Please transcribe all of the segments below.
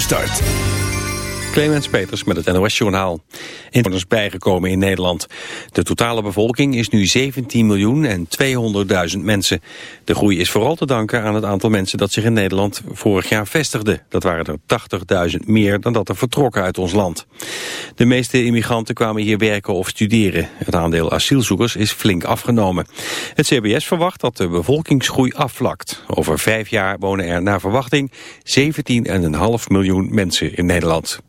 start. Clemens Peters met het NOS Journaal. Inwoners bijgekomen in Nederland. De totale bevolking is nu 17 miljoen en 200.000 mensen. De groei is vooral te danken aan het aantal mensen dat zich in Nederland vorig jaar vestigde. Dat waren er 80.000 meer dan dat er vertrokken uit ons land. De meeste immigranten kwamen hier werken of studeren. Het aandeel asielzoekers is flink afgenomen. Het CBS verwacht dat de bevolkingsgroei afvlakt. Over vijf jaar wonen er naar verwachting 17,5 miljoen mensen in Nederland.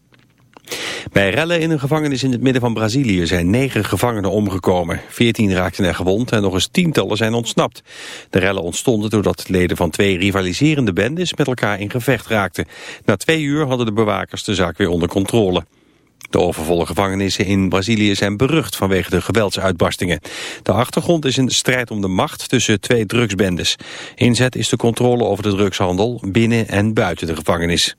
Bij rellen in een gevangenis in het midden van Brazilië zijn negen gevangenen omgekomen. Veertien raakten er gewond en nog eens tientallen zijn ontsnapt. De rellen ontstonden doordat leden van twee rivaliserende bendes met elkaar in gevecht raakten. Na twee uur hadden de bewakers de zaak weer onder controle. De overvolle gevangenissen in Brazilië zijn berucht vanwege de geweldsuitbarstingen. De achtergrond is een strijd om de macht tussen twee drugsbendes. Inzet is de controle over de drugshandel binnen en buiten de gevangenis.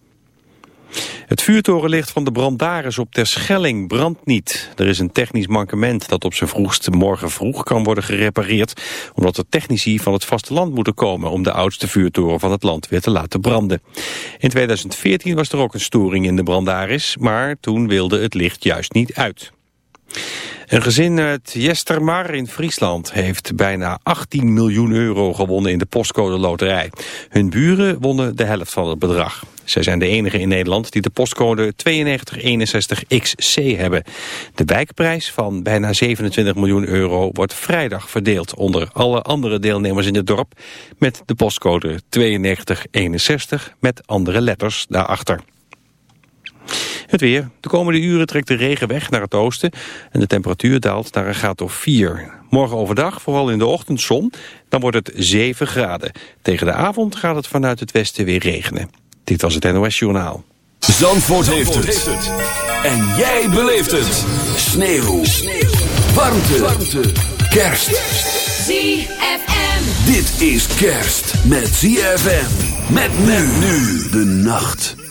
Het vuurtorenlicht van de Brandaris op Terschelling brandt niet. Er is een technisch mankement dat op zijn vroegst morgen vroeg kan worden gerepareerd... omdat er technici van het vasteland moeten komen... om de oudste vuurtoren van het land weer te laten branden. In 2014 was er ook een storing in de Brandaris... maar toen wilde het licht juist niet uit. Een gezin uit Jestermar in Friesland heeft bijna 18 miljoen euro gewonnen in de postcode loterij. Hun buren wonnen de helft van het bedrag. Zij zijn de enige in Nederland die de postcode 9261XC hebben. De wijkprijs van bijna 27 miljoen euro wordt vrijdag verdeeld onder alle andere deelnemers in het dorp met de postcode 9261 met andere letters daarachter. Het weer. De komende uren trekt de regen weg naar het oosten en de temperatuur daalt naar een graad of 4. Morgen overdag, vooral in de ochtend zon, dan wordt het 7 graden. Tegen de avond gaat het vanuit het westen weer regenen. Dit was het NOS Journaal. Zandvoort, heeft, het. En jij beleeft het. Sneeuw. Sneeuw. Warmte. Warmte. Kerst. ZFM. Dit is kerst met ZFM. Met men nu de nacht.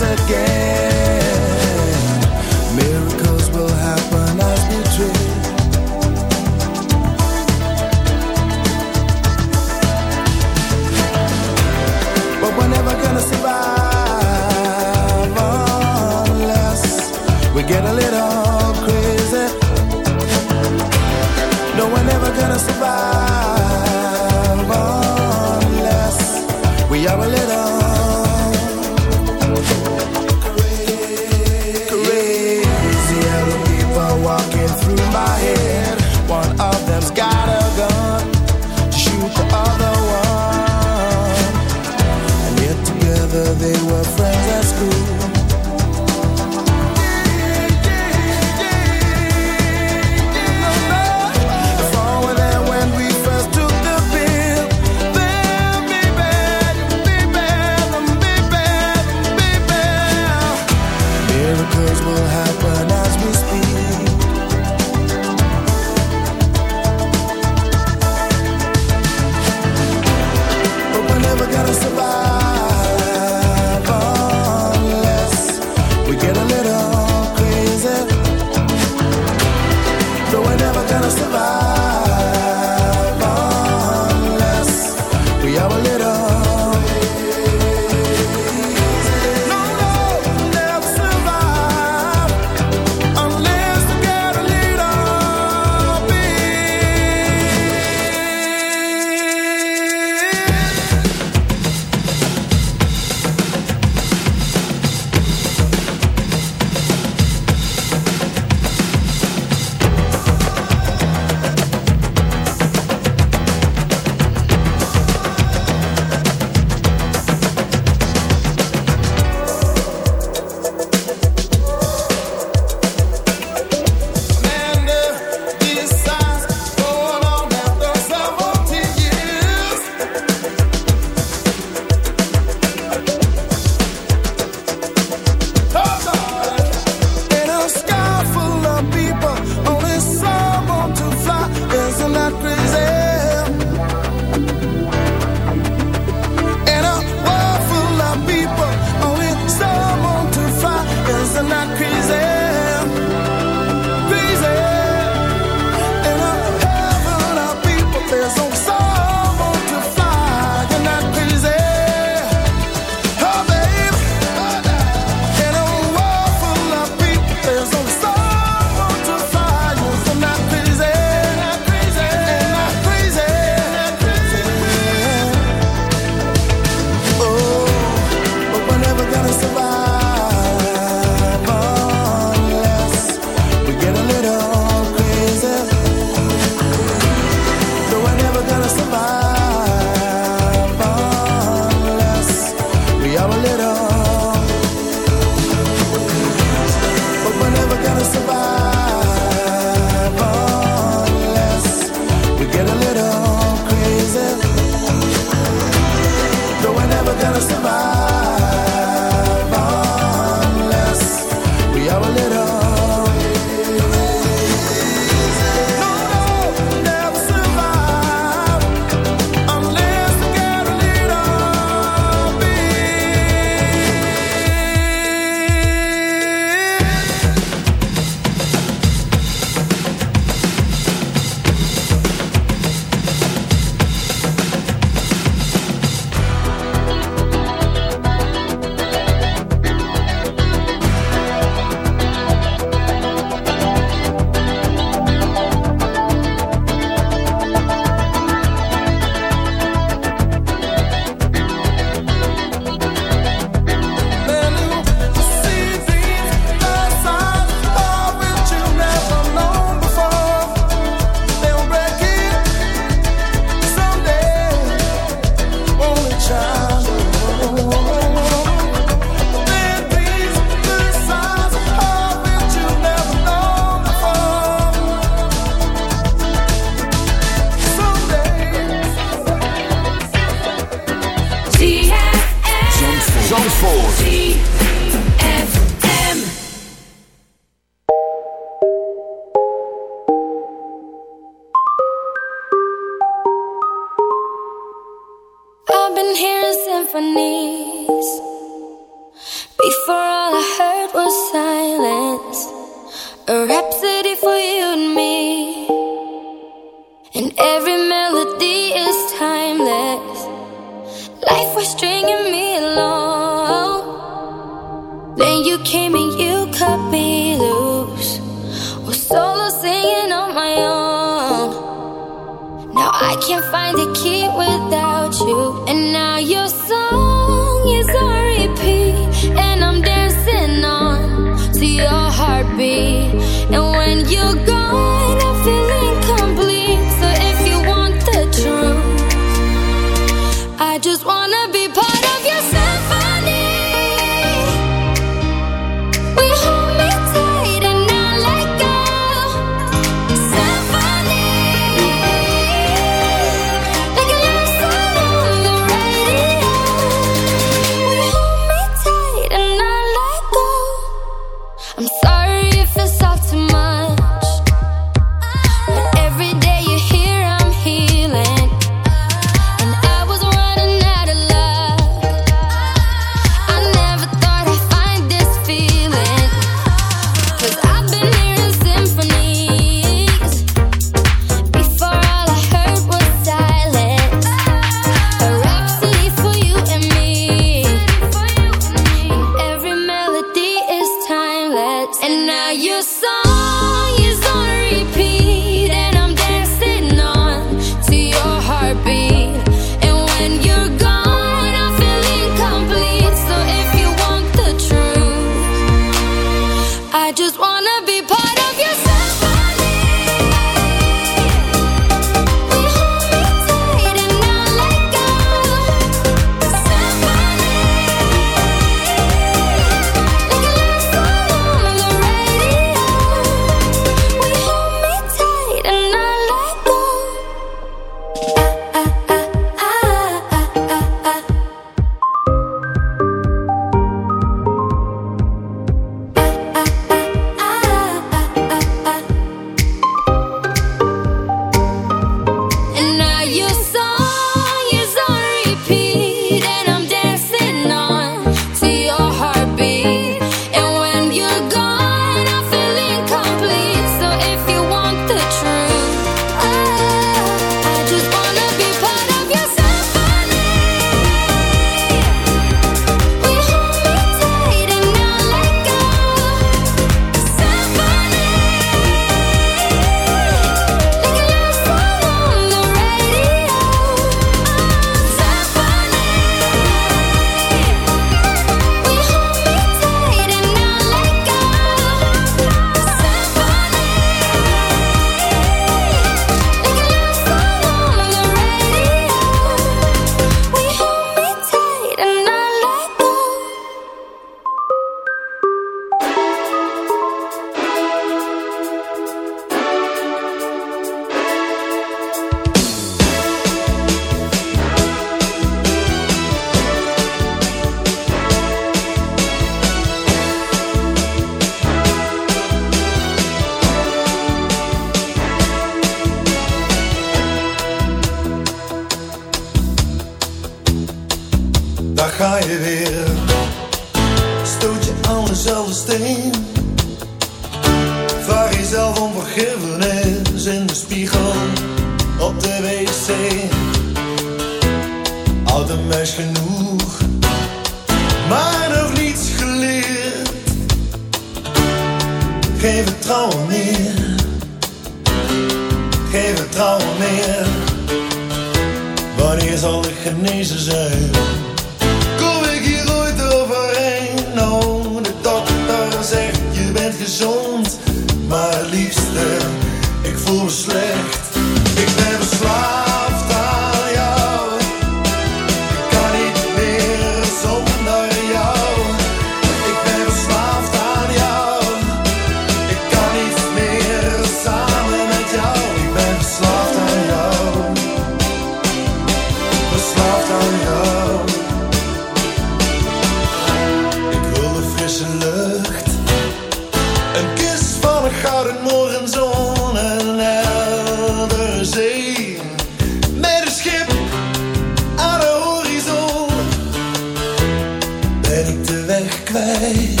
away.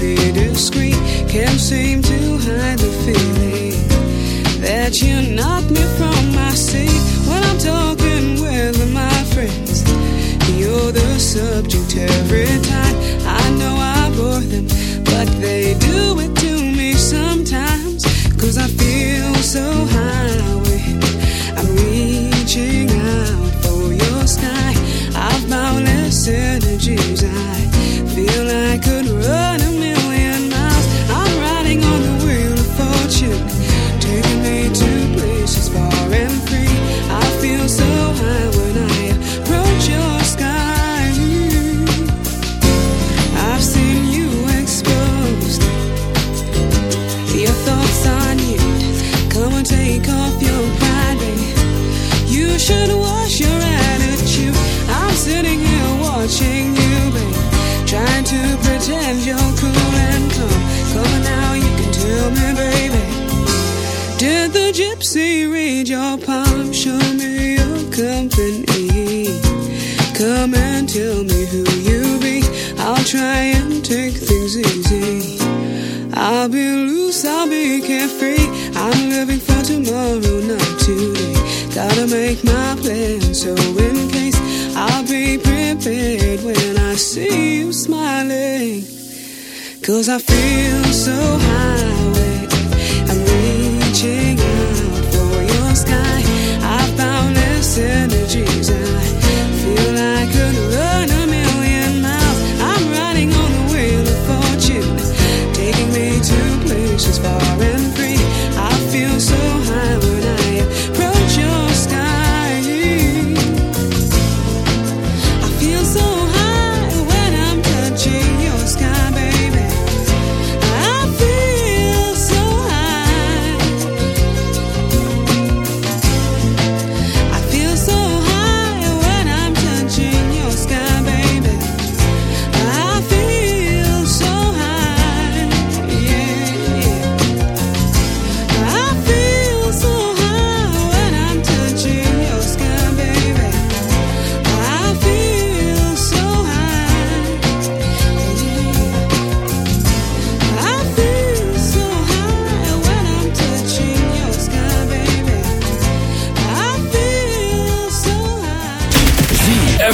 the discreet can't seem to hide the feeling that you knock me from my seat when I'm talking with my friends. You're the subject every time. I know I bore them, but they do it to me sometimes. Cause I feel so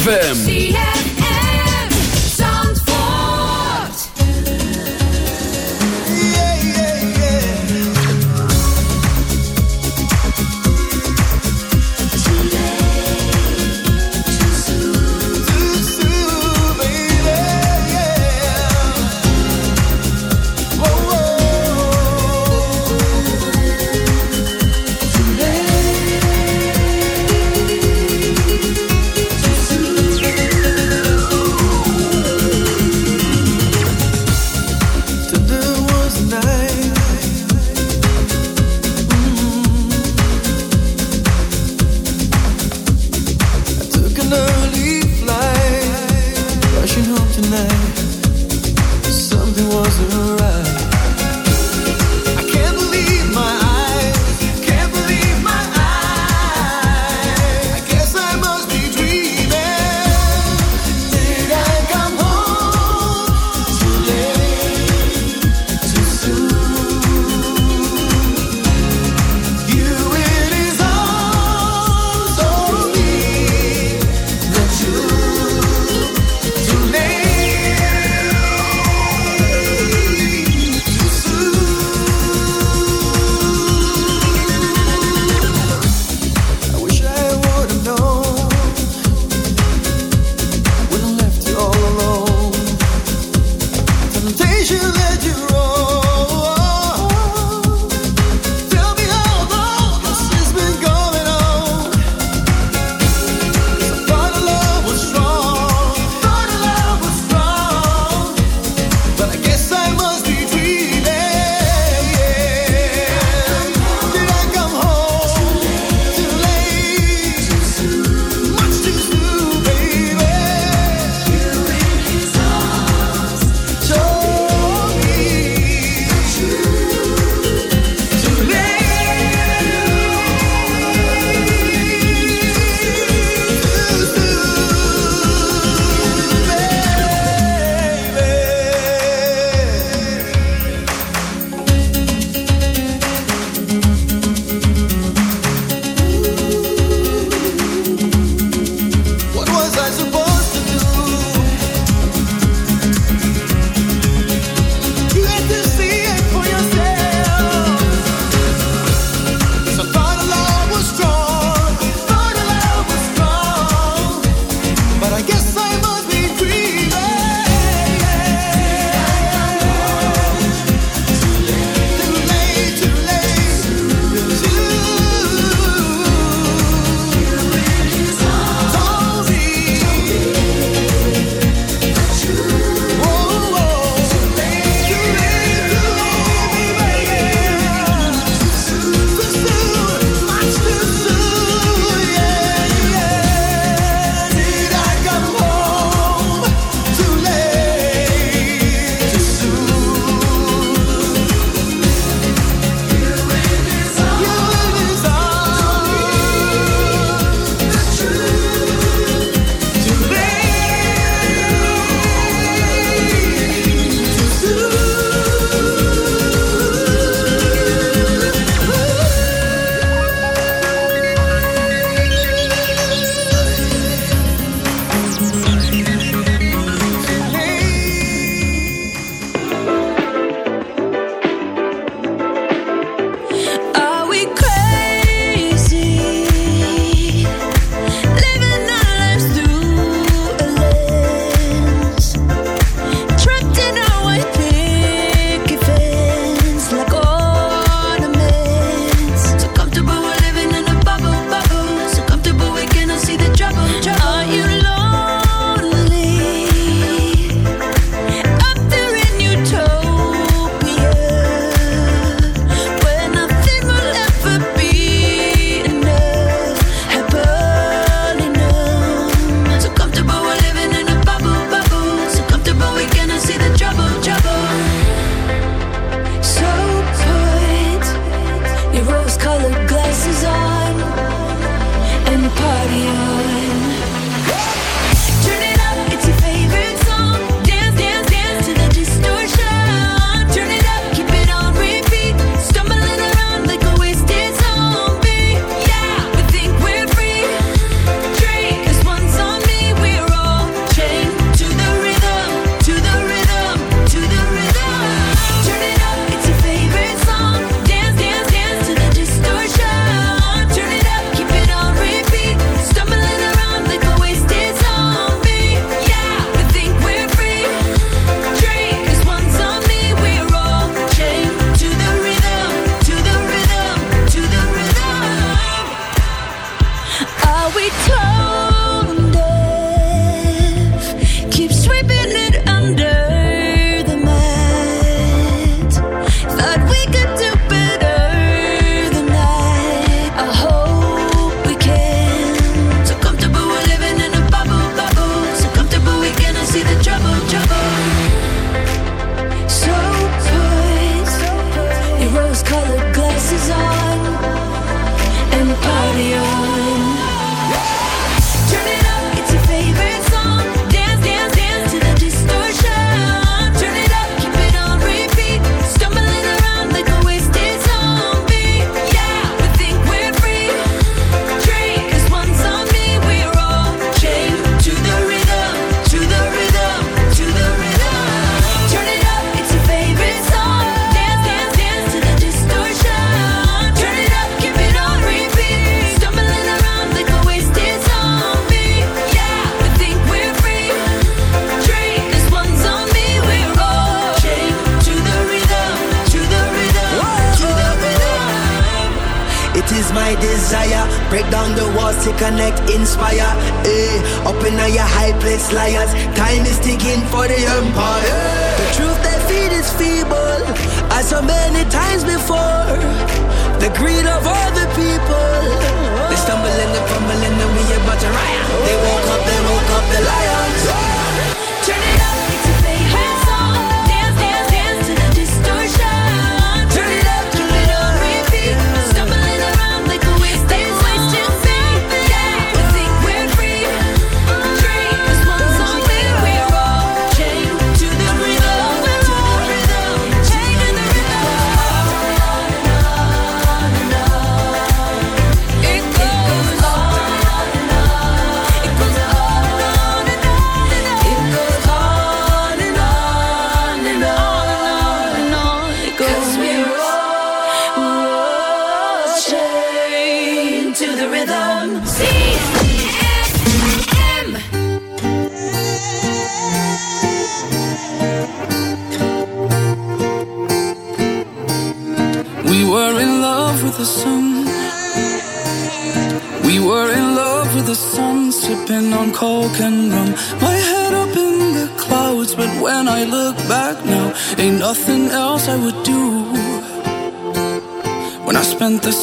ZFM.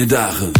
Fijne dagen.